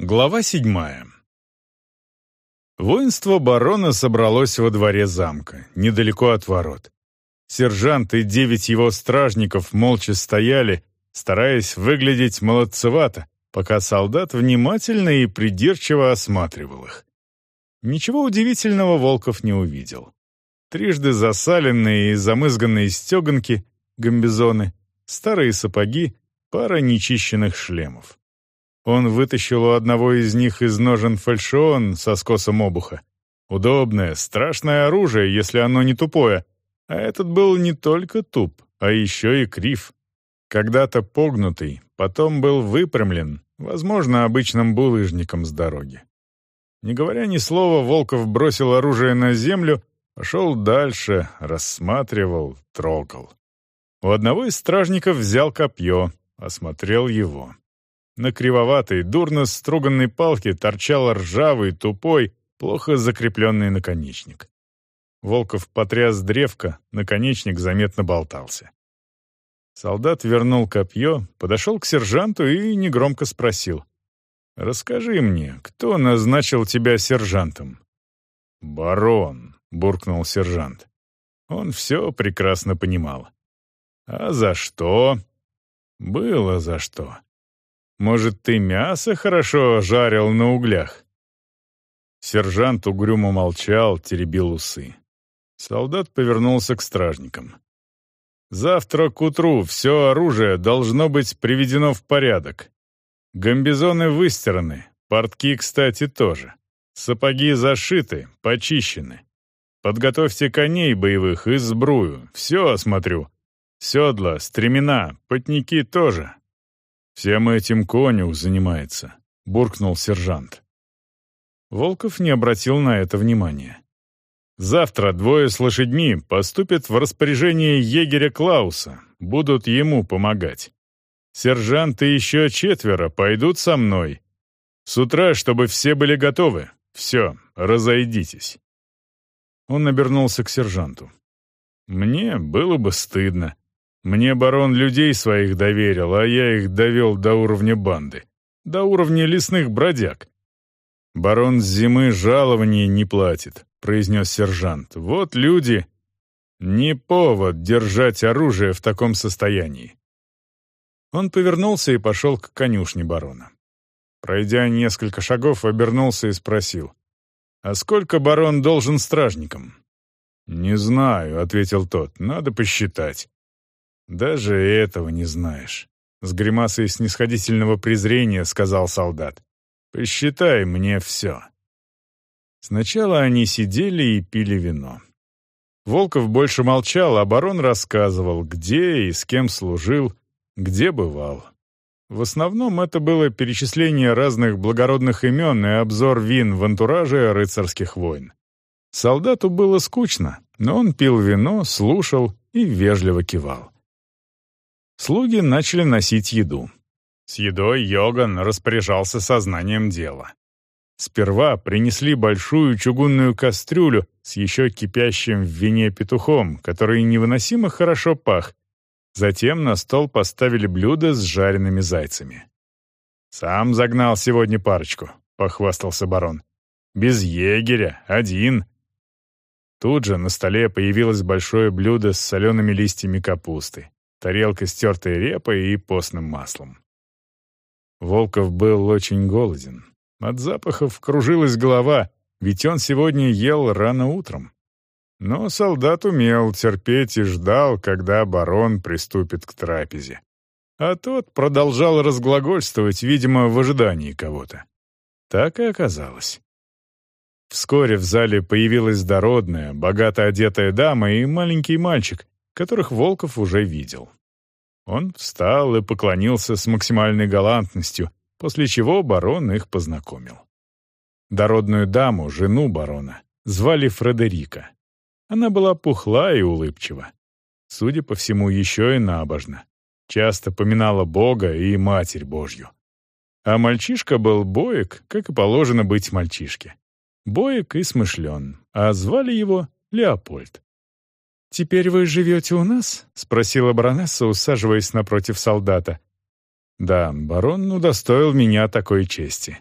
Глава седьмая. Воинство барона собралось во дворе замка, недалеко от ворот. Сержант и девять его стражников молча стояли, стараясь выглядеть молодцевато, пока солдат внимательно и придирчиво осматривал их. Ничего удивительного Волков не увидел. Трижды засаленные и замызганные стеганки, гамбизоны, старые сапоги, пара нечищенных шлемов. Он вытащил у одного из них из ножен фальшион со скосом обуха. Удобное, страшное оружие, если оно не тупое. А этот был не только туп, а еще и крив. Когда-то погнутый, потом был выпрямлен, возможно, обычным булыжником с дороги. Не говоря ни слова, Волков бросил оружие на землю, пошел дальше, рассматривал, трогал. У одного из стражников взял копье, осмотрел его. На кривоватой, дурно струганной палке торчал ржавый, тупой, плохо закрепленный наконечник. Волков потряс древко, наконечник заметно болтался. Солдат вернул копье, подошел к сержанту и негромко спросил. «Расскажи мне, кто назначил тебя сержантом?» «Барон», — буркнул сержант. Он все прекрасно понимал. «А за что?» «Было за что. Может, ты мясо хорошо жарил на углях?» Сержант угрюмо молчал, теребил усы. Солдат повернулся к стражникам. «Завтра к утру все оружие должно быть приведено в порядок. Гамбизоны выстираны, портки, кстати, тоже. Сапоги зашиты, почищены. Подготовьте коней боевых и сбрую, все осмотрю. Седла, стремена, потники тоже. «Всем этим конюх занимается», — буркнул сержант. Волков не обратил на это внимания. «Завтра двое с лошадьми поступят в распоряжение егеря Клауса, будут ему помогать. Сержант и еще четверо пойдут со мной. С утра, чтобы все были готовы. Все, разойдитесь». Он обернулся к сержанту. «Мне было бы стыдно. Мне барон людей своих доверил, а я их довел до уровня банды, до уровня лесных бродяг. Барон с зимы жалования не платит, произнес сержант. Вот люди... Не повод держать оружие в таком состоянии. Он повернулся и пошел к конюшне барона. Пройдя несколько шагов, обернулся и спросил. «А сколько барон должен стражникам?» «Не знаю», — ответил тот, — «надо посчитать». «Даже этого не знаешь», — с гримасой снисходительного презрения сказал солдат. «Посчитай мне все». Сначала они сидели и пили вино. Волков больше молчал, а барон рассказывал, где и с кем служил, где бывал. В основном это было перечисление разных благородных имен и обзор вин в антураже рыцарских войн. Солдату было скучно, но он пил вино, слушал и вежливо кивал. Слуги начали носить еду. С едой Йоган распоряжался сознанием дела. Сперва принесли большую чугунную кастрюлю с еще кипящим в вине петухом, который невыносимо хорошо пах. Затем на стол поставили блюдо с жареными зайцами. «Сам загнал сегодня парочку», — похвастался барон. «Без егеря, один». Тут же на столе появилось большое блюдо с солеными листьями капусты тарелка с тертой и постным маслом. Волков был очень голоден. От запахов кружилась голова, ведь он сегодня ел рано утром. Но солдат умел терпеть и ждал, когда барон приступит к трапезе. А тот продолжал разглагольствовать, видимо, в ожидании кого-то. Так и оказалось. Вскоре в зале появилась дородная, богато одетая дама и маленький мальчик, которых Волков уже видел. Он встал и поклонился с максимальной галантностью, после чего барон их познакомил. Дородную даму, жену барона, звали Фредерика. Она была пухла и улыбчива. Судя по всему, еще и набожна. Часто поминала Бога и Матерь Божью. А мальчишка был боек, как и положено быть мальчишке. Боек и смышлен, а звали его Леопольд. «Теперь вы живете у нас?» — спросила баронесса, усаживаясь напротив солдата. «Да, барон удостоил меня такой чести».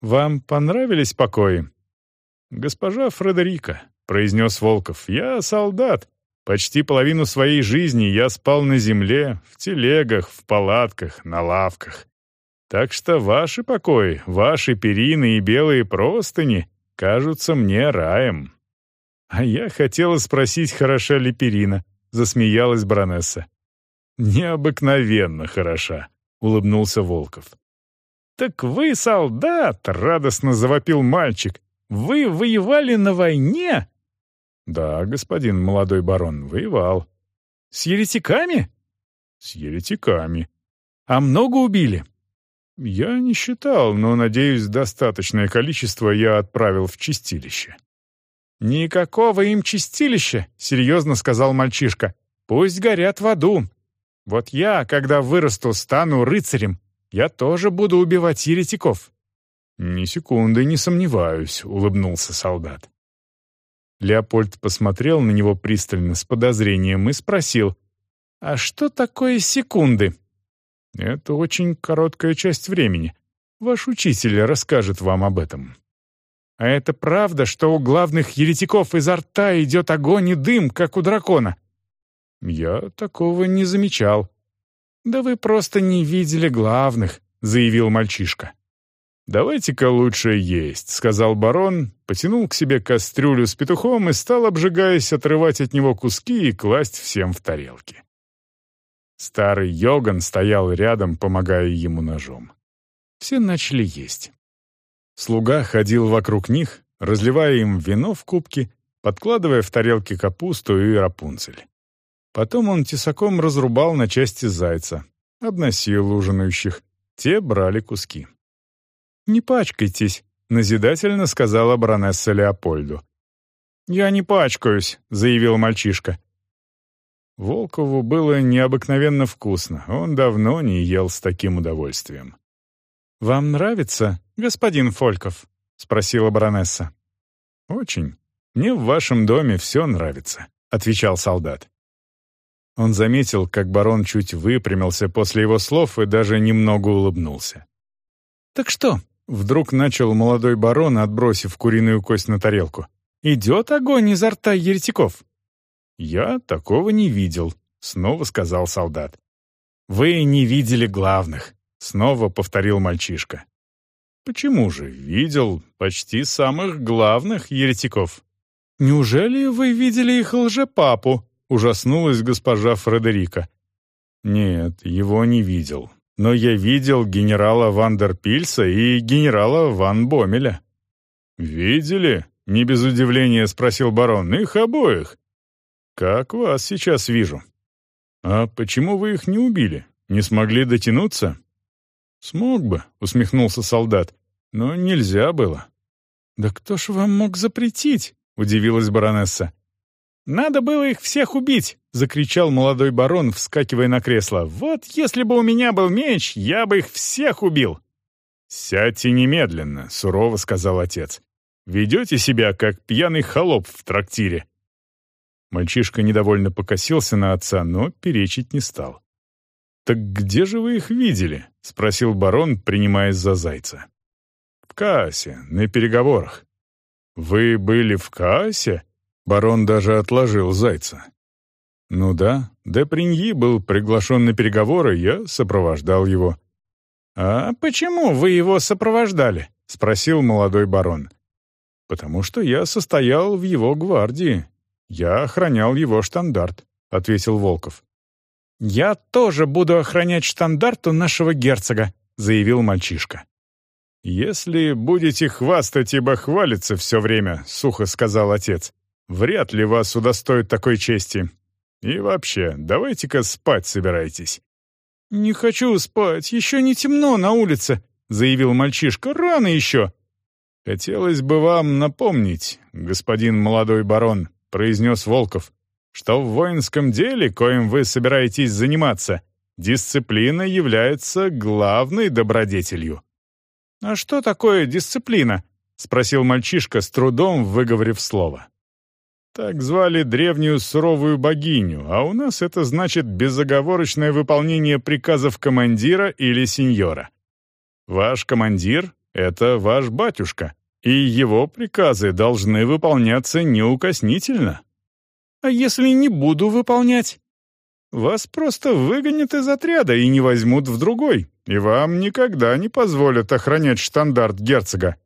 «Вам понравились покои?» «Госпожа Фредерика», — произнес Волков, — «я солдат. Почти половину своей жизни я спал на земле, в телегах, в палатках, на лавках. Так что ваши покои, ваши перины и белые простыни кажутся мне раем». «А я хотела спросить, хороша ли перина», — засмеялась баронесса. «Необыкновенно хороша», — улыбнулся Волков. «Так вы солдат!» — радостно завопил мальчик. «Вы воевали на войне?» «Да, господин молодой барон, воевал». «С еретиками?» «С еретиками». «А много убили?» «Я не считал, но, надеюсь, достаточное количество я отправил в чистилище». «Никакого им чистилища», — серьезно сказал мальчишка. «Пусть горят в аду. Вот я, когда вырасту, стану рыцарем, я тоже буду убивать еретиков». «Ни секунды не сомневаюсь», — улыбнулся солдат. Леопольд посмотрел на него пристально с подозрением и спросил, «А что такое секунды?» «Это очень короткая часть времени. Ваш учитель расскажет вам об этом». «А это правда, что у главных еретиков изо рта идет огонь и дым, как у дракона?» «Я такого не замечал», «Да вы просто не видели главных», — заявил мальчишка. «Давайте-ка лучше есть», — сказал барон, потянул к себе кастрюлю с петухом и стал, обжигаясь, отрывать от него куски и класть всем в тарелки. Старый Йоган стоял рядом, помогая ему ножом. Все начали есть. Слуга ходил вокруг них, разливая им вино в кубки, подкладывая в тарелки капусту и рапунцель. Потом он тесаком разрубал на части зайца, обносил ужинающих. Те брали куски. «Не пачкайтесь», — назидательно сказала баронесса Леопольду. «Я не пачкаюсь», — заявил мальчишка. Волкову было необыкновенно вкусно, он давно не ел с таким удовольствием. «Вам нравится, господин Фольков?» — спросила баронесса. «Очень. Мне в вашем доме все нравится», — отвечал солдат. Он заметил, как барон чуть выпрямился после его слов и даже немного улыбнулся. «Так что?» — вдруг начал молодой барон, отбросив куриную кость на тарелку. «Идет огонь изо рта еретиков?» «Я такого не видел», — снова сказал солдат. «Вы не видели главных», — снова повторил мальчишка. «Почему же? Видел почти самых главных еретиков». «Неужели вы видели их лжепапу?» ужаснулась госпожа Фредерика. «Нет, его не видел. Но я видел генерала Вандерпильса и генерала Ван Бомеля». «Видели?» — не без удивления спросил барон. «Их обоих». «Как вас сейчас вижу». «А почему вы их не убили? Не смогли дотянуться?» «Смог бы», — усмехнулся солдат. «Но нельзя было». «Да кто ж вам мог запретить?» — удивилась баронесса. «Надо было их всех убить!» — закричал молодой барон, вскакивая на кресло. «Вот если бы у меня был меч, я бы их всех убил!» «Сядьте немедленно», — сурово сказал отец. «Ведете себя, как пьяный холоп в трактире». Мальчишка недовольно покосился на отца, но перечить не стал. «Так где же вы их видели?» — спросил барон, принимаясь за зайца. «В Каасе, на переговорах». «Вы были в Каасе?» Барон даже отложил зайца. Ну да, де Приньи был приглашен на переговоры, я сопровождал его. «А почему вы его сопровождали?» — спросил молодой барон. «Потому что я состоял в его гвардии. Я охранял его штандарт», — ответил Волков. «Я тоже буду охранять штандарт у нашего герцога», — заявил мальчишка. «Если будете хвастать и бахвалиться все время», — сухо сказал отец, Вряд ли вас удостоит такой чести. И вообще, давайте-ка спать собирайтесь». «Не хочу спать, еще не темно на улице», — заявил мальчишка. «Рано еще». «Хотелось бы вам напомнить, господин молодой барон», — произнес Волков, «что в воинском деле, коим вы собираетесь заниматься, дисциплина является главной добродетелью». «А что такое дисциплина?» — спросил мальчишка, с трудом выговорив слово. Так звали древнюю суровую богиню, а у нас это значит безоговорочное выполнение приказов командира или сеньора. Ваш командир — это ваш батюшка, и его приказы должны выполняться неукоснительно. А если не буду выполнять? Вас просто выгонят из отряда и не возьмут в другой, и вам никогда не позволят охранять штандарт герцога».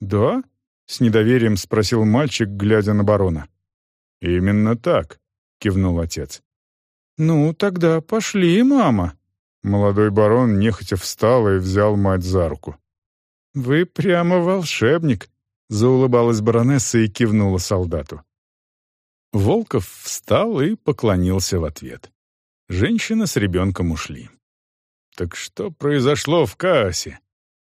«Да?» — с недоверием спросил мальчик, глядя на барона. «Именно так», — кивнул отец. «Ну, тогда пошли, мама». Молодой барон нехотя встал и взял мать за руку. «Вы прямо волшебник», — заулыбалась баронесса и кивнула солдату. Волков встал и поклонился в ответ. Женщина с ребенком ушли. «Так что произошло в Каасе?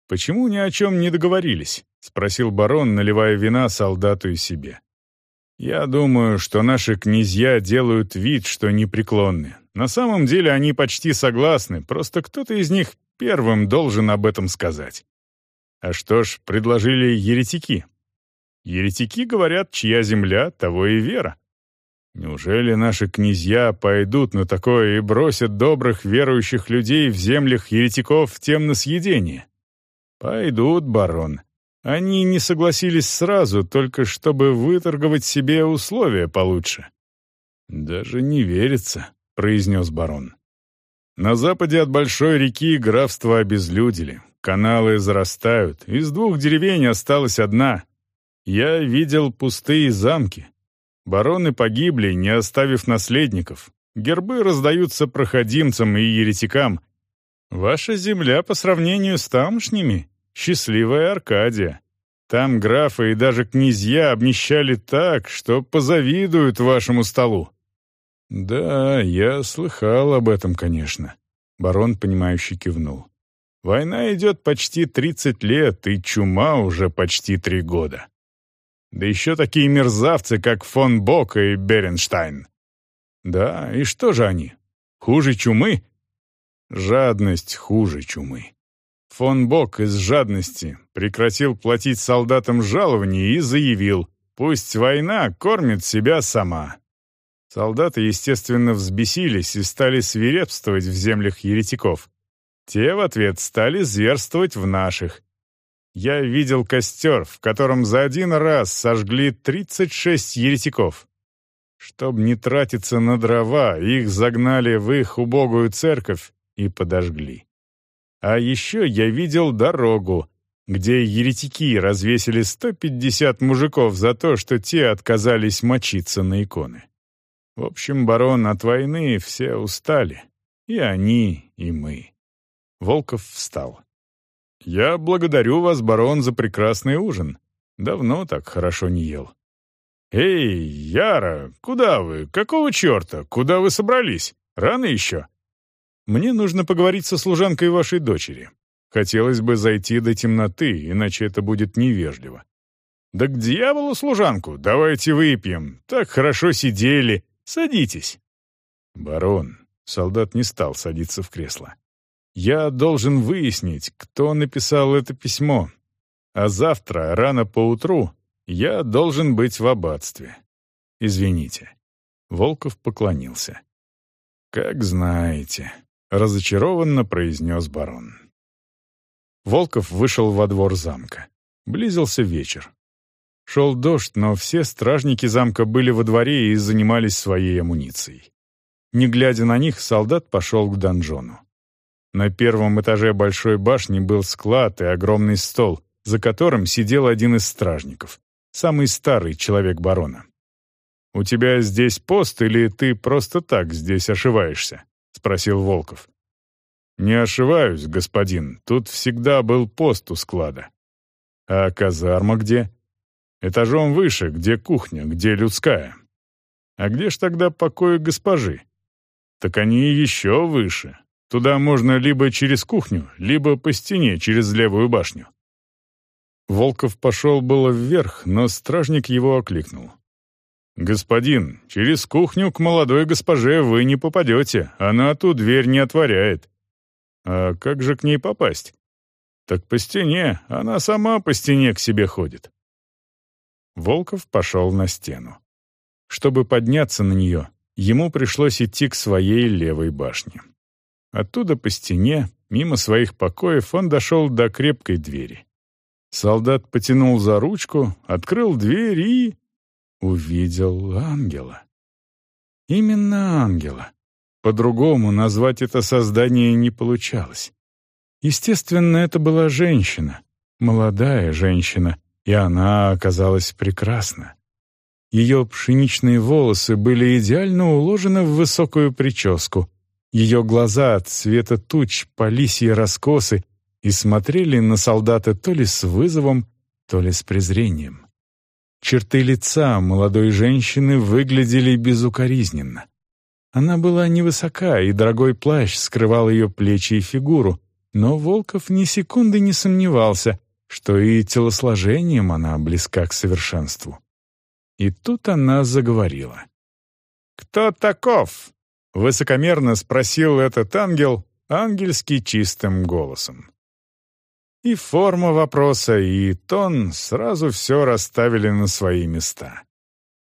Почему ни о чем не договорились?» — спросил барон, наливая вина солдату и себе. «Я думаю, что наши князья делают вид, что непреклонны. На самом деле они почти согласны, просто кто-то из них первым должен об этом сказать. А что ж, предложили еретики. Еретики говорят, чья земля, того и вера. Неужели наши князья пойдут на такое и бросят добрых верующих людей в землях еретиков на съедение? Пойдут, барон. Они не согласились сразу, только чтобы выторговать себе условия получше. «Даже не верится», — произнес барон. На западе от большой реки графство обезлюдили, Каналы зарастают, из двух деревень осталась одна. Я видел пустые замки. Бароны погибли, не оставив наследников. Гербы раздаются проходимцам и еретикам. Ваша земля по сравнению с тамошними — счастливая Аркадия. Там графы и даже князья обнищали так, что позавидуют вашему столу». «Да, я слыхал об этом, конечно», — барон, понимающе кивнул. Война идет почти 30 лет, и чума уже почти три года. Да еще такие мерзавцы, как фон Бок и Беренштайн. Да, и что же они? Хуже чумы? Жадность хуже чумы. Фон Бок из жадности прекратил платить солдатам жалования и заявил, пусть война кормит себя сама. Солдаты, естественно, взбесились и стали свирепствовать в землях еретиков. Те в ответ стали зверствовать в наших. Я видел костер, в котором за один раз сожгли 36 еретиков. Чтоб не тратиться на дрова, их загнали в их убогую церковь и подожгли. А еще я видел дорогу, где еретики развесили 150 мужиков за то, что те отказались мочиться на иконы. В общем, барон, от войны все устали. И они, и мы. Волков встал. «Я благодарю вас, барон, за прекрасный ужин. Давно так хорошо не ел». «Эй, Яра, куда вы? Какого черта? Куда вы собрались? Рано еще?» «Мне нужно поговорить со служанкой вашей дочери. Хотелось бы зайти до темноты, иначе это будет невежливо». «Да к дьяволу служанку! Давайте выпьем. Так хорошо сидели. Садитесь». «Барон», — солдат не стал садиться в кресло. Я должен выяснить, кто написал это письмо. А завтра, рано поутру, я должен быть в аббатстве. Извините». Волков поклонился. «Как знаете», — разочарованно произнес барон. Волков вышел во двор замка. Близился вечер. Шел дождь, но все стражники замка были во дворе и занимались своей амуницией. Не глядя на них, солдат пошел к донжону. На первом этаже большой башни был склад и огромный стол, за которым сидел один из стражников, самый старый человек барона. «У тебя здесь пост или ты просто так здесь ошиваешься?» — спросил Волков. «Не ошиваюсь, господин, тут всегда был пост у склада». «А казарма где?» «Этажом выше, где кухня, где людская». «А где ж тогда покои госпожи?» «Так они еще выше, Туда можно либо через кухню, либо по стене через левую башню. Волков пошел было вверх, но стражник его окликнул. «Господин, через кухню к молодой госпоже вы не попадете, она ту дверь не отворяет». «А как же к ней попасть?» «Так по стене, она сама по стене к себе ходит». Волков пошел на стену. Чтобы подняться на нее, ему пришлось идти к своей левой башне. Оттуда по стене, мимо своих покоев, он дошел до крепкой двери. Солдат потянул за ручку, открыл дверь и... увидел ангела. Именно ангела. По-другому назвать это создание не получалось. Естественно, это была женщина, молодая женщина, и она оказалась прекрасна. Ее пшеничные волосы были идеально уложены в высокую прическу. Ее глаза цвета туч по лисьи раскосы и смотрели на солдата то ли с вызовом, то ли с презрением. Черты лица молодой женщины выглядели безукоризненно. Она была невысока, и дорогой плащ скрывал ее плечи и фигуру, но Волков ни секунды не сомневался, что и телосложением она близка к совершенству. И тут она заговорила. «Кто таков?» — высокомерно спросил этот ангел ангельски чистым голосом. И форма вопроса, и тон сразу все расставили на свои места.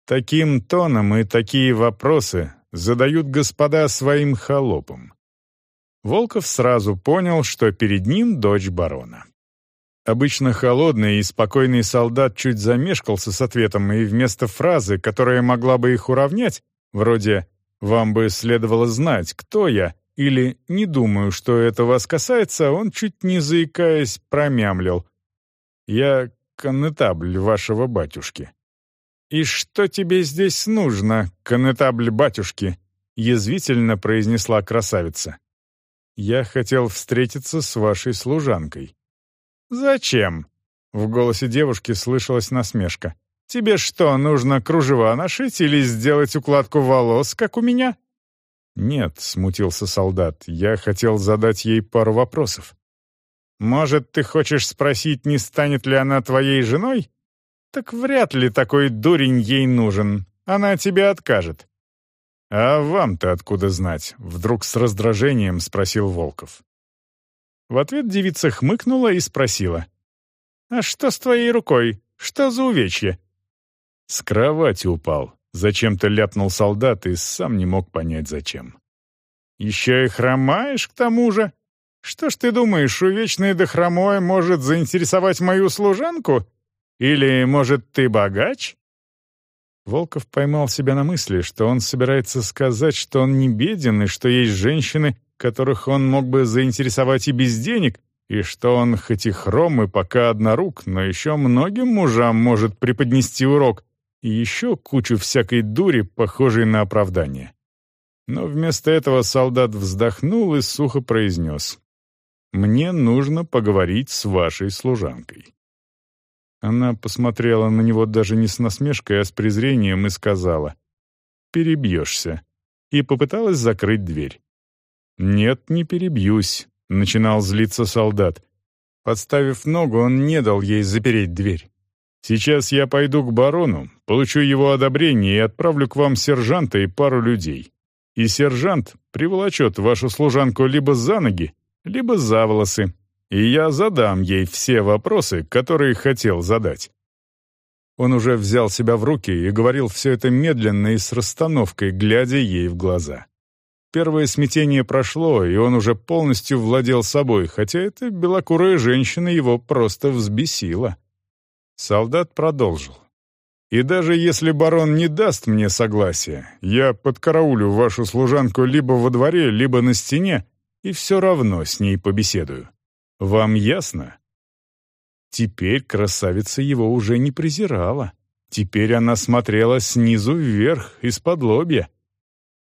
Таким тоном и такие вопросы задают господа своим холопам. Волков сразу понял, что перед ним дочь барона. Обычно холодный и спокойный солдат чуть замешкался с ответом, и вместо фразы, которая могла бы их уравнять, вроде «Вам бы следовало знать, кто я», или «Не думаю, что это вас касается», он, чуть не заикаясь, промямлил. «Я коннетабль вашего батюшки». «И что тебе здесь нужно, коннетабль батюшки?» — язвительно произнесла красавица. «Я хотел встретиться с вашей служанкой». «Зачем?» — в голосе девушки слышалась насмешка. «Тебе что, нужно кружева нашить или сделать укладку волос, как у меня?» «Нет», — смутился солдат, — «я хотел задать ей пару вопросов». «Может, ты хочешь спросить, не станет ли она твоей женой? Так вряд ли такой дурень ей нужен. Она тебе откажет». «А вам-то откуда знать?» — вдруг с раздражением спросил Волков. В ответ девица хмыкнула и спросила. «А что с твоей рукой? Что за увечье?» «С кровати упал», — зачем-то ляпнул солдат и сам не мог понять, зачем. «Еще и хромаешь к тому же? Что ж ты думаешь, увечный да хромой может заинтересовать мою служанку? Или, может, ты богач?» Волков поймал себя на мысли, что он собирается сказать, что он не беден и что есть женщины, которых он мог бы заинтересовать и без денег, и что он хоть и хром и пока однорук, но еще многим мужам может преподнести урок, и еще кучу всякой дури, похожей на оправдание. Но вместо этого солдат вздохнул и сухо произнес «Мне нужно поговорить с вашей служанкой». Она посмотрела на него даже не с насмешкой, а с презрением и сказала «Перебьешься», и попыталась закрыть дверь. «Нет, не перебьюсь», — начинал злиться солдат. Подставив ногу, он не дал ей запереть дверь. «Сейчас я пойду к барону, получу его одобрение и отправлю к вам сержанта и пару людей. И сержант приволочет вашу служанку либо за ноги, либо за волосы, и я задам ей все вопросы, которые хотел задать». Он уже взял себя в руки и говорил все это медленно и с расстановкой, глядя ей в глаза. Первое смятение прошло, и он уже полностью владел собой, хотя эта белокурая женщина его просто взбесила. Солдат продолжил. «И даже если барон не даст мне согласия, я подкараулю вашу служанку либо во дворе, либо на стене, и все равно с ней побеседую. Вам ясно?» Теперь красавица его уже не презирала. Теперь она смотрела снизу вверх, из-под лобья,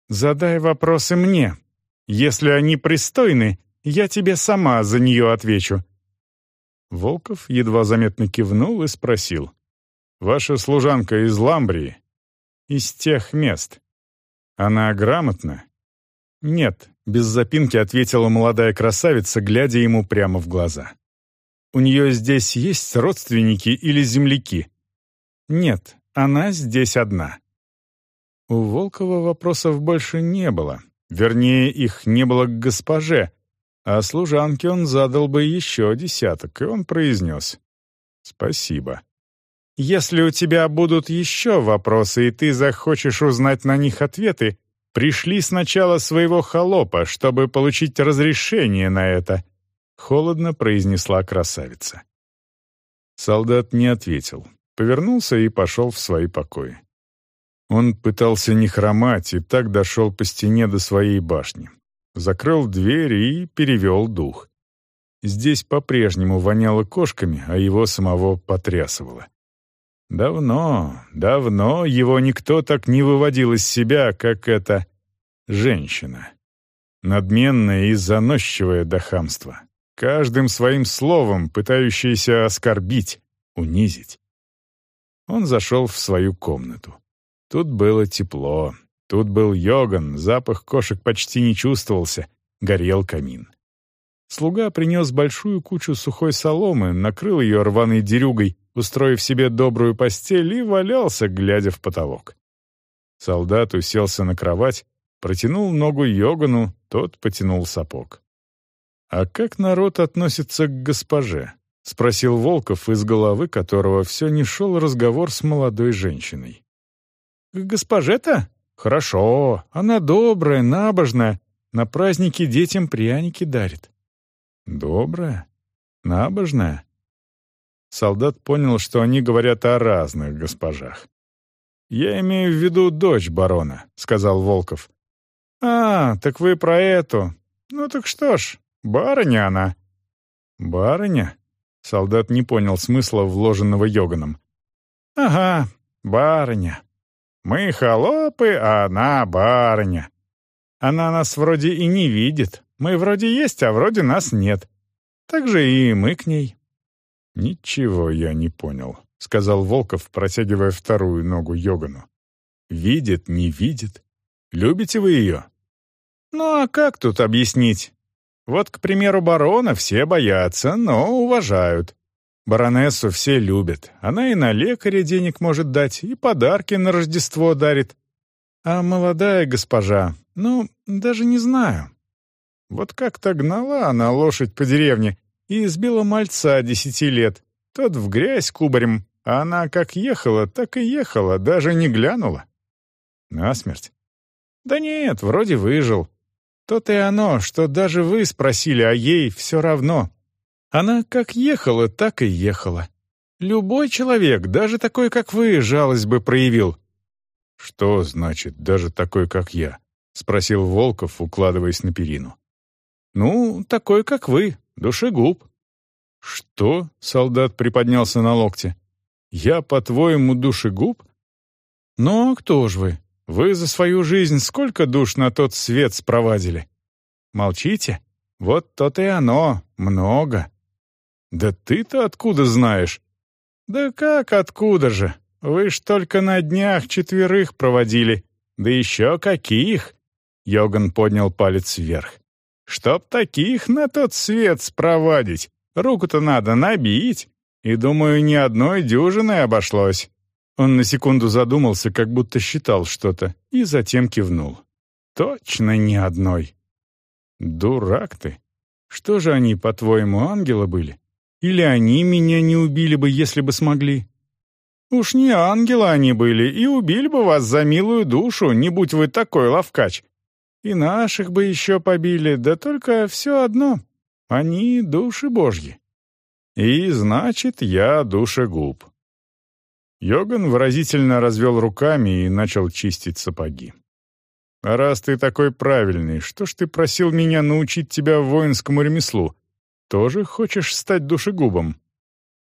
Задай вопросы мне. Если они пристойны, я тебе сама за нее отвечу». Волков едва заметно кивнул и спросил. «Ваша служанка из Ламбрии?» «Из тех мест. Она грамотна?» «Нет», — без запинки ответила молодая красавица, глядя ему прямо в глаза. «У нее здесь есть родственники или земляки?» «Нет, она здесь одна». У Волкова вопросов больше не было. Вернее, их не было к госпоже, а служанке он задал бы еще десяток, и он произнес «Спасибо». «Если у тебя будут еще вопросы, и ты захочешь узнать на них ответы, пришли сначала своего холопа, чтобы получить разрешение на это», — холодно произнесла красавица. Солдат не ответил, повернулся и пошел в свои покои. Он пытался не хромать и так дошел по стене до своей башни. Закрыл дверь и перевел дух. Здесь по-прежнему воняло кошками, а его самого потрясывало. Давно, давно его никто так не выводил из себя, как эта женщина. Надменная и заносчивая до хамства. Каждым своим словом пытающаяся оскорбить, унизить. Он зашел в свою комнату. Тут было тепло. Тут был йоган, запах кошек почти не чувствовался, горел камин. Слуга принес большую кучу сухой соломы, накрыл ее рваной дерюгой, устроив себе добрую постель, и валялся, глядя в потолок. Солдат уселся на кровать, протянул ногу Йогану, тот потянул сапог. «А как народ относится к госпоже?» — спросил Волков, из головы которого все не шел разговор с молодой женщиной. «К госпоже-то? Хорошо, она добрая, набожная, на праздники детям пряники дарит». «Добрая? Набожная?» Солдат понял, что они говорят о разных госпожах. «Я имею в виду дочь барона», — сказал Волков. «А, так вы про эту. Ну так что ж, барыня она». «Барыня?» — солдат не понял смысла вложенного йоганом. «Ага, барыня. Мы холопы, а она барыня. Она нас вроде и не видит. Мы вроде есть, а вроде нас нет. Так же и мы к ней». «Ничего я не понял», — сказал Волков, протягивая вторую ногу Йогану. «Видит, не видит. Любите вы ее?» «Ну а как тут объяснить? Вот, к примеру, барона все боятся, но уважают. Баронессу все любят. Она и на лекаря денег может дать, и подарки на Рождество дарит. А молодая госпожа, ну, даже не знаю. Вот как-то гнала она лошадь по деревне и избила мальца десяти лет. Тот в грязь кубарем, а она как ехала, так и ехала, даже не глянула. Насмерть? Да нет, вроде выжил. То-то и оно, что даже вы спросили, а ей все равно. Она как ехала, так и ехала. Любой человек, даже такой, как вы, жалость бы проявил». «Что значит «даже такой, как я»?» — спросил Волков, укладываясь на перину. «Ну, такой, как вы, душегуб». «Что?» — солдат приподнялся на локте. «Я, по-твоему, душегуб?» «Ну, а кто ж вы? Вы за свою жизнь сколько душ на тот свет спровадили? Молчите? Вот то-то и оно, много. «Да ты-то откуда знаешь?» «Да как откуда же? Вы ж только на днях четверых проводили. Да еще каких!» Йоган поднял палец вверх. «Чтоб таких на тот свет спровадить, руку-то надо набить. И, думаю, ни одной дюжиной обошлось». Он на секунду задумался, как будто считал что-то, и затем кивнул. «Точно ни одной». «Дурак ты! Что же они, по-твоему, ангелы были?» Или они меня не убили бы, если бы смогли? Уж не ангелы они были, и убили бы вас за милую душу, не будь вы такой ловкач. И наших бы еще побили, да только все одно. Они души божьи. И значит, я душегуб. Йоган выразительно развел руками и начал чистить сапоги. «А раз ты такой правильный, что ж ты просил меня научить тебя воинскому ремеслу? Тоже хочешь стать душегубом?»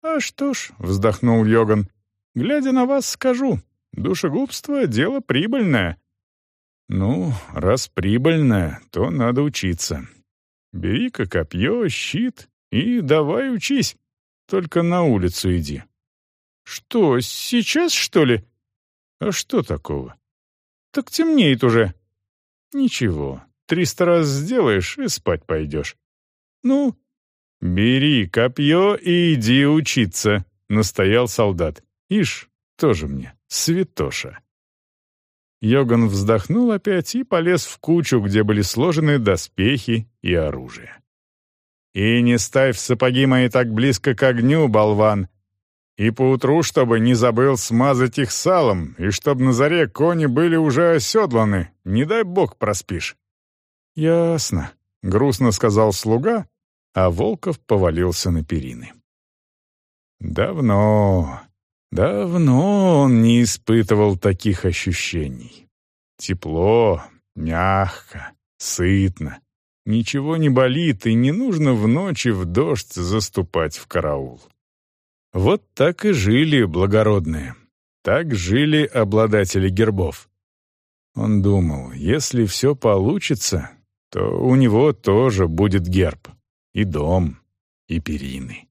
«А что ж», — вздохнул Йоган, — «глядя на вас, скажу, душегубство — дело прибыльное». «Ну, раз прибыльное, то надо учиться. Бери-ка копье, щит и давай учись. Только на улицу иди». «Что, сейчас, что ли?» «А что такого?» «Так темнеет уже». «Ничего, триста раз сделаешь и спать пойдешь». «Ну, «Бери копье и иди учиться», — настоял солдат. «Ишь, тоже мне, святоша». Йоган вздохнул опять и полез в кучу, где были сложены доспехи и оружие. «И не ставь сапоги мои так близко к огню, болван, и поутру, чтобы не забыл смазать их салом, и чтобы на заре кони были уже оседланы, не дай бог проспишь». «Ясно», — грустно сказал слуга а Волков повалился на перины. Давно, давно он не испытывал таких ощущений. Тепло, мягко, сытно. Ничего не болит, и не нужно в ночи в дождь заступать в караул. Вот так и жили благородные. Так жили обладатели гербов. Он думал, если все получится, то у него тоже будет герб. И дом, и перины.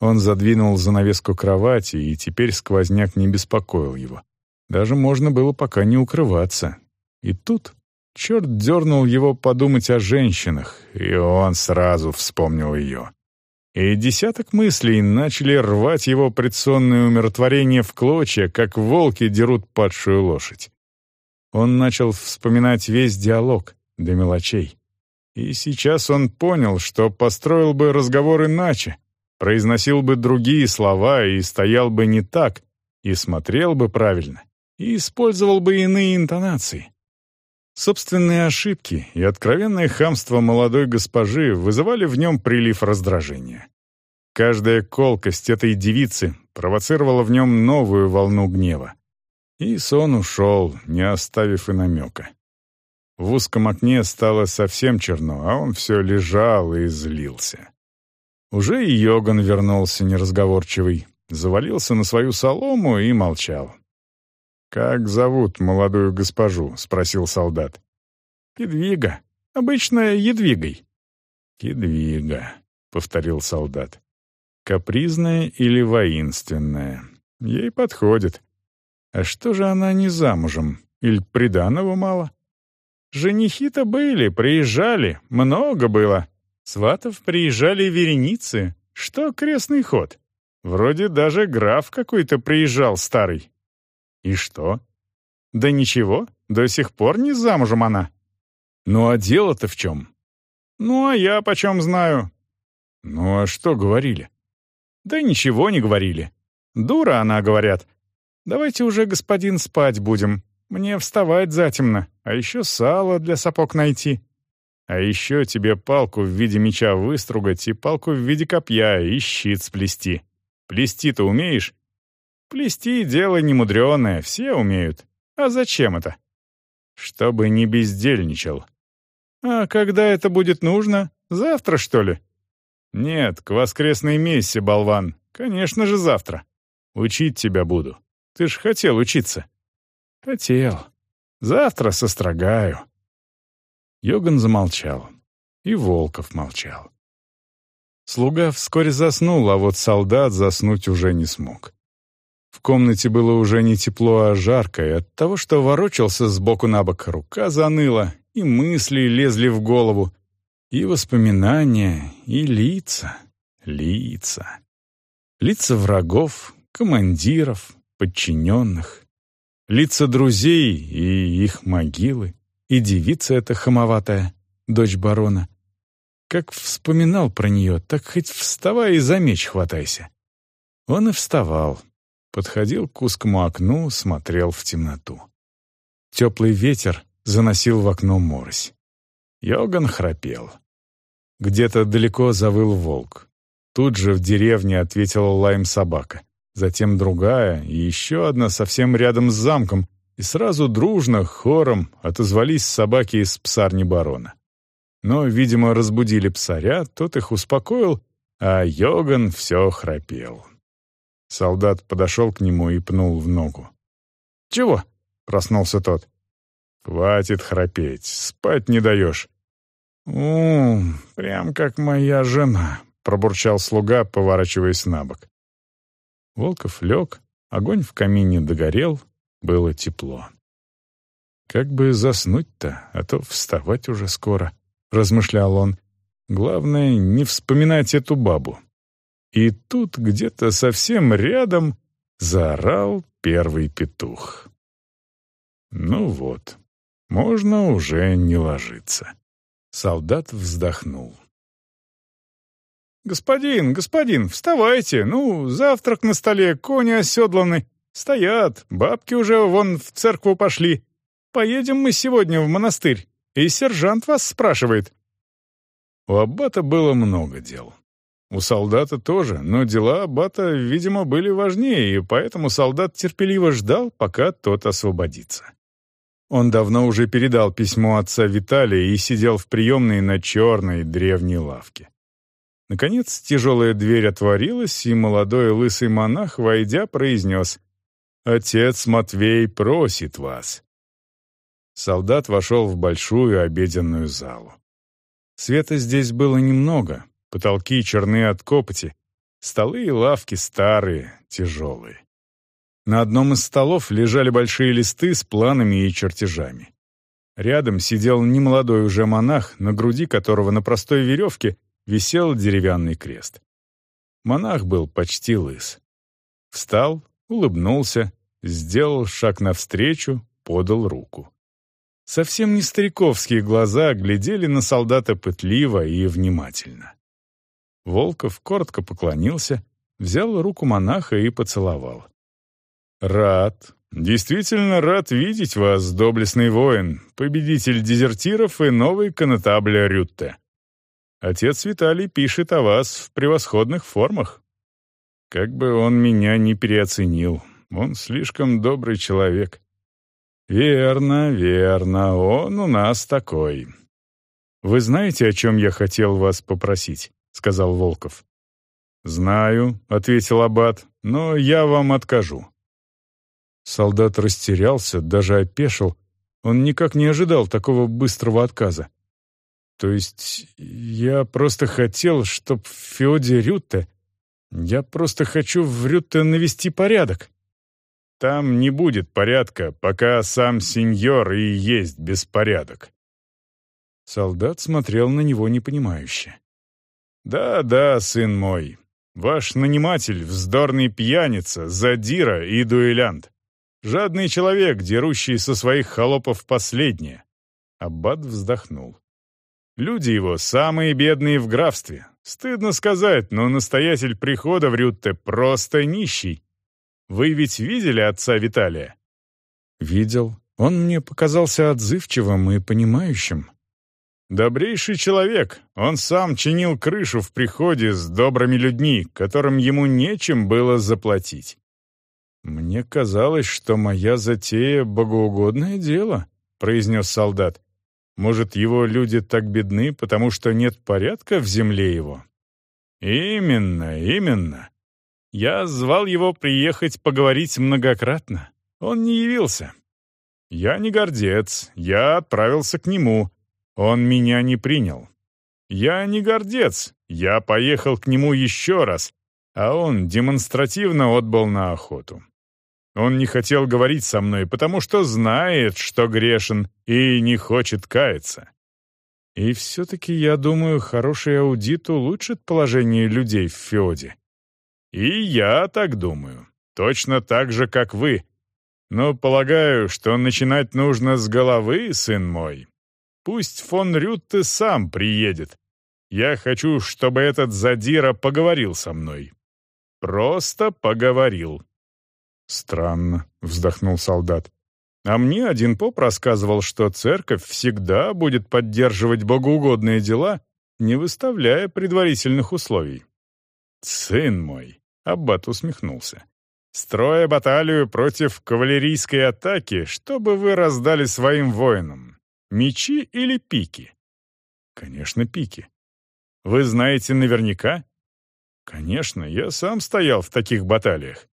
Он задвинул занавеску кровати, и теперь сквозняк не беспокоил его. Даже можно было пока не укрываться. И тут черт дернул его подумать о женщинах, и он сразу вспомнил ее. И десяток мыслей начали рвать его предсонное умиротворение в клочья, как волки дерут падшую лошадь. Он начал вспоминать весь диалог, до мелочей. И сейчас он понял, что построил бы разговор иначе, произносил бы другие слова и стоял бы не так, и смотрел бы правильно, и использовал бы иные интонации. Собственные ошибки и откровенное хамство молодой госпожи вызывали в нем прилив раздражения. Каждая колкость этой девицы провоцировала в нем новую волну гнева. И сон ушел, не оставив и намека. В узком окне стало совсем черно, а он все лежал и злился. Уже и Йоган вернулся неразговорчивый, завалился на свою солому и молчал. «Как зовут молодую госпожу?» — спросил солдат. «Едвига. Обычно Едвигой». «Едвига», — повторил солдат. «Капризная или воинственная? Ей подходит. А что же она не замужем? Или приданого мало?» Женихи-то были, приезжали, много было. Сватов приезжали вереницы. Что крестный ход? Вроде даже граф какой-то приезжал старый. И что? Да ничего, до сих пор не замужем она. Ну а дело-то в чем? Ну а я почем знаю? Ну а что говорили? Да ничего не говорили. Дура она, говорят. Давайте уже, господин, спать будем. Мне вставать затемно, а еще сало для сапог найти. А еще тебе палку в виде меча выстругать и палку в виде копья и щит сплести. Плести-то умеешь? Плести — дело немудреное, все умеют. А зачем это? Чтобы не бездельничал. А когда это будет нужно? Завтра, что ли? Нет, к воскресной мессе, болван. Конечно же, завтра. Учить тебя буду. Ты ж хотел учиться. «Хотел. Завтра сострогаю». Йоган замолчал. И Волков молчал. Слуга вскоре заснул, а вот солдат заснуть уже не смог. В комнате было уже не тепло, а жарко, и от того, что ворочался сбоку на бок, рука заныла, и мысли лезли в голову, и воспоминания, и лица, лица. Лица врагов, командиров, подчиненных, лица друзей и их могилы, и девица эта хамоватая, дочь барона. Как вспоминал про нее, так хоть вставай и за меч хватайся. Он и вставал, подходил к узкому окну, смотрел в темноту. Теплый ветер заносил в окно морось. Йоган храпел. Где-то далеко завыл волк. Тут же в деревне ответила лаем собака затем другая и еще одна совсем рядом с замком, и сразу дружно, хором отозвались собаки из псарни барона. Но, видимо, разбудили псаря, тот их успокоил, а Йоган все храпел. Солдат подошел к нему и пнул в ногу. «Чего?» — проснулся тот. «Хватит храпеть, спать не даешь». «У, прям как моя жена», — пробурчал слуга, поворачиваясь на бок. Волков лег, огонь в камине догорел, было тепло. «Как бы заснуть-то, а то вставать уже скоро», — размышлял он. «Главное, не вспоминать эту бабу». И тут где-то совсем рядом заорал первый петух. Ну вот, можно уже не ложиться. Солдат вздохнул. «Господин, господин, вставайте! Ну, завтрак на столе, кони оседланы. Стоят, бабки уже вон в церкву пошли. Поедем мы сегодня в монастырь, и сержант вас спрашивает». У аббата было много дел. У солдата тоже, но дела Аббата, видимо, были важнее, и поэтому солдат терпеливо ждал, пока тот освободится. Он давно уже передал письмо отца Виталия и сидел в приемной на черной древней лавке. Наконец тяжелая дверь отворилась, и молодой лысый монах, войдя, произнес «Отец Матвей просит вас». Солдат вошел в большую обеденную залу. Света здесь было немного, потолки черны от копоти, столы и лавки старые, тяжелые. На одном из столов лежали большие листы с планами и чертежами. Рядом сидел немолодой уже монах, на груди которого на простой веревке висел деревянный крест. Монах был почти лыс. Встал, улыбнулся, сделал шаг навстречу, подал руку. Совсем не стариковские глаза глядели на солдата пытливо и внимательно. Волков коротко поклонился, взял руку монаха и поцеловал. «Рад, действительно рад видеть вас, доблестный воин, победитель дезертиров и новый конотабль Рютте. Отец Виталий пишет о вас в превосходных формах. Как бы он меня не переоценил, он слишком добрый человек». «Верно, верно, он у нас такой. Вы знаете, о чем я хотел вас попросить?» — сказал Волков. «Знаю», — ответил Аббат, — «но я вам откажу. Солдат растерялся, даже опешил. Он никак не ожидал такого быстрого отказа. То есть я просто хотел, чтоб в Феоде Рютте... Я просто хочу в Рютте навести порядок. Там не будет порядка, пока сам сеньор и есть беспорядок. Солдат смотрел на него непонимающе. «Да-да, сын мой, ваш наниматель — вздорный пьяница, задира и дуэлянт. Жадный человек, дерущий со своих холопов последнее. Аббат вздохнул. Люди его самые бедные в графстве. Стыдно сказать, но настоятель прихода в Рютте просто нищий. Вы ведь видели отца Виталия? Видел. Он мне показался отзывчивым и понимающим. Добрейший человек. Он сам чинил крышу в приходе с добрыми людьми, которым ему нечем было заплатить. «Мне казалось, что моя затея — богоугодное дело», — произнес солдат. «Может, его люди так бедны, потому что нет порядка в земле его?» «Именно, именно. Я звал его приехать поговорить многократно. Он не явился. Я не гордец, я отправился к нему. Он меня не принял. Я не гордец, я поехал к нему еще раз, а он демонстративно отбыл на охоту. Он не хотел говорить со мной, потому что знает, что грешен, и не хочет каяться. И все-таки, я думаю, хороший аудит улучшит положение людей в Феоде. И я так думаю. Точно так же, как вы. Но полагаю, что начинать нужно с головы, сын мой. Пусть фон Рютте сам приедет. Я хочу, чтобы этот задира поговорил со мной. Просто поговорил. «Странно», — вздохнул солдат. «А мне один поп рассказывал, что церковь всегда будет поддерживать богоугодные дела, не выставляя предварительных условий». «Сын мой», — Аббат усмехнулся, «строя баталию против кавалерийской атаки, чтобы вы раздали своим воинам, мечи или пики?» «Конечно, пики». «Вы знаете наверняка?» «Конечно, я сам стоял в таких баталиях.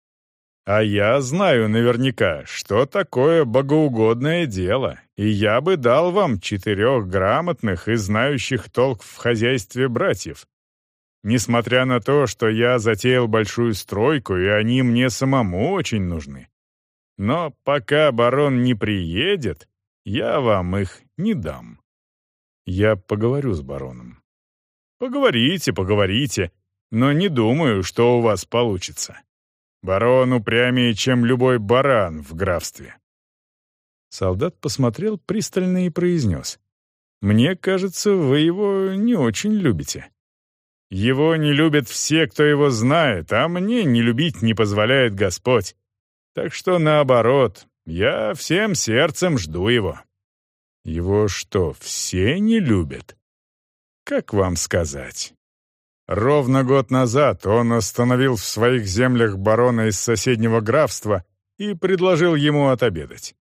А я знаю наверняка, что такое богоугодное дело, и я бы дал вам четырех грамотных и знающих толк в хозяйстве братьев. Несмотря на то, что я затеял большую стройку, и они мне самому очень нужны. Но пока барон не приедет, я вам их не дам. Я поговорю с бароном. Поговорите, поговорите, но не думаю, что у вас получится. Барон упрямее, чем любой баран в графстве». Солдат посмотрел пристально и произнес. «Мне кажется, вы его не очень любите». «Его не любят все, кто его знает, а мне не любить не позволяет Господь. Так что наоборот, я всем сердцем жду его». «Его что, все не любят?» «Как вам сказать?» Ровно год назад он остановил в своих землях барона из соседнего графства и предложил ему отобедать.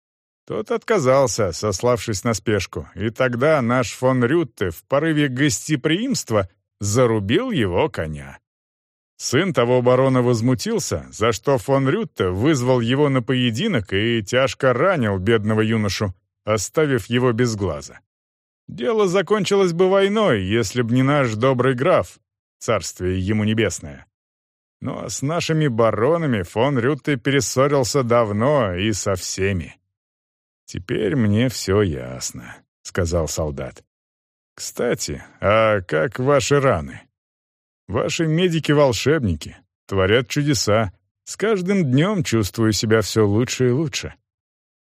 Тот отказался, сославшись на спешку, и тогда наш фон Рютте в порыве гостеприимства зарубил его коня. Сын того барона возмутился, за что фон Рютте вызвал его на поединок и тяжко ранил бедного юношу, оставив его без глаза. Дело закончилось бы войной, если б не наш добрый граф, царствие ему небесное. А с нашими баронами фон Рютте перессорился давно и со всеми. «Теперь мне все ясно», — сказал солдат. «Кстати, а как ваши раны? Ваши медики-волшебники творят чудеса. С каждым днем чувствую себя все лучше и лучше».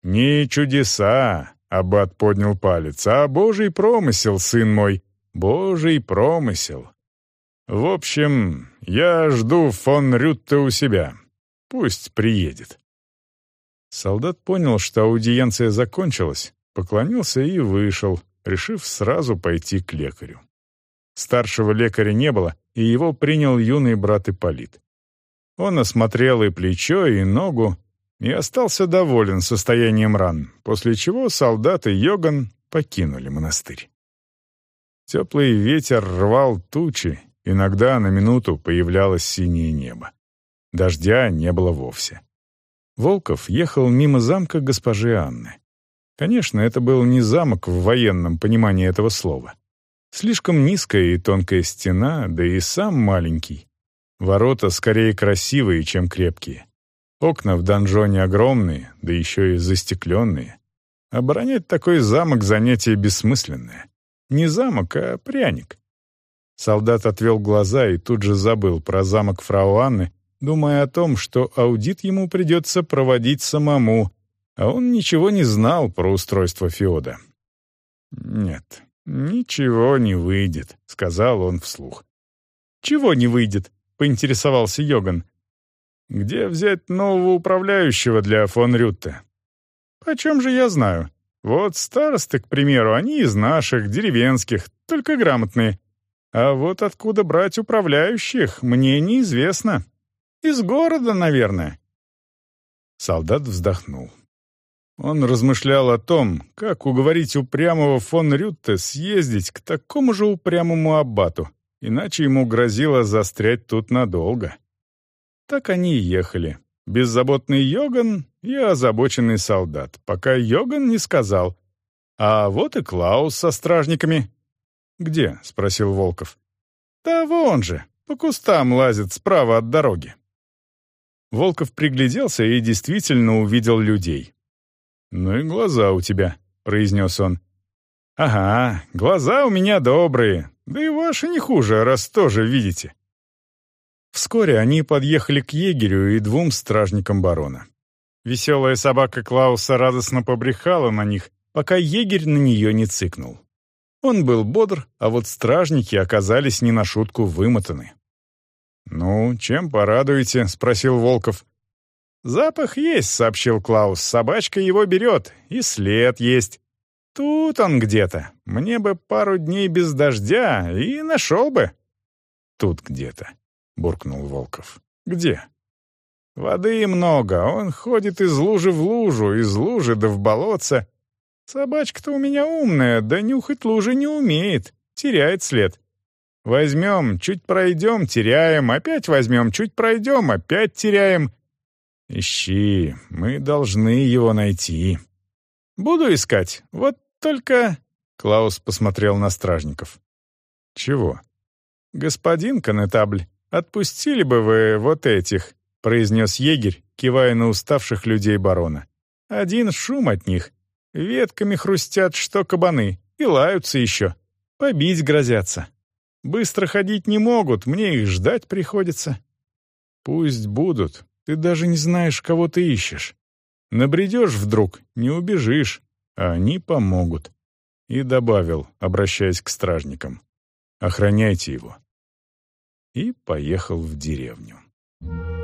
«Не чудеса», — Аббат поднял палец, «а божий промысел, сын мой, божий промысел. В общем, я жду фон Рютте у себя. Пусть приедет». Солдат понял, что аудиенция закончилась, поклонился и вышел, решив сразу пойти к лекарю. Старшего лекаря не было, и его принял юный брат Ипполит. Он осмотрел и плечо, и ногу, и остался доволен состоянием ран, после чего солдат и Йоган покинули монастырь. Теплый ветер рвал тучи, иногда на минуту появлялось синее небо. Дождя не было вовсе. Волков ехал мимо замка госпожи Анны. Конечно, это был не замок в военном понимании этого слова. Слишком низкая и тонкая стена, да и сам маленький. Ворота скорее красивые, чем крепкие. Окна в донжоне огромные, да еще и застекленные. Оборонять такой замок — занятие бессмысленное. Не замок, а пряник. Солдат отвел глаза и тут же забыл про замок фрау Анны думая о том, что аудит ему придется проводить самому, а он ничего не знал про устройство Феода. «Нет, ничего не выйдет», — сказал он вслух. «Чего не выйдет?» — поинтересовался Йоган. «Где взять нового управляющего для фон Рютте?» «Почем же я знаю? Вот старосты, к примеру, они из наших, деревенских, только грамотные. А вот откуда брать управляющих, мне неизвестно. Из города, наверное». Солдат вздохнул. Он размышлял о том, как уговорить упрямого фон Рютте съездить к такому же упрямому аббату, иначе ему грозило застрять тут надолго. Так они и ехали. Беззаботный Йоган и озабоченный солдат, пока Йоган не сказал. «А вот и Клаус со стражниками». «Где?» — спросил Волков. «Да вон же, по кустам лазит справа от дороги». Волков пригляделся и действительно увидел людей. «Ну и глаза у тебя», — произнес он. «Ага, глаза у меня добрые, да и ваши не хуже, раз тоже видите». Вскоре они подъехали к егерю и двум стражникам барона. Веселая собака Клауса радостно побрехала на них, пока егерь на нее не цыкнул. Он был бодр, а вот стражники оказались не на шутку вымотаны. «Ну, чем порадуете?» — спросил Волков. «Запах есть», — сообщил Клаус. «Собачка его берет, и след есть. Тут он где-то. Мне бы пару дней без дождя, и нашел бы». «Тут где-то», — буркнул Волков. «Где?» «Воды много. Он ходит из лужи в лужу, из лужи да в болотце. Собачка-то у меня умная, да нюхать лужи не умеет. Теряет след. Возьмем, чуть пройдем, теряем, опять возьмем, чуть пройдем, опять теряем. Ищи, мы должны его найти. Буду искать, вот только...» Клаус посмотрел на стражников. «Чего?» «Господин конетабль, отпустили бы вы вот этих», произнес егерь, кивая на уставших людей барона. «Один шум от них. Ветками хрустят, что кабаны, и лаются еще. Побить грозятся. Быстро ходить не могут, мне их ждать приходится». «Пусть будут. Ты даже не знаешь, кого ты ищешь. Набредешь вдруг, не убежишь, а они помогут». И добавил, обращаясь к стражникам. «Охраняйте его». И поехал в деревню. Thank you.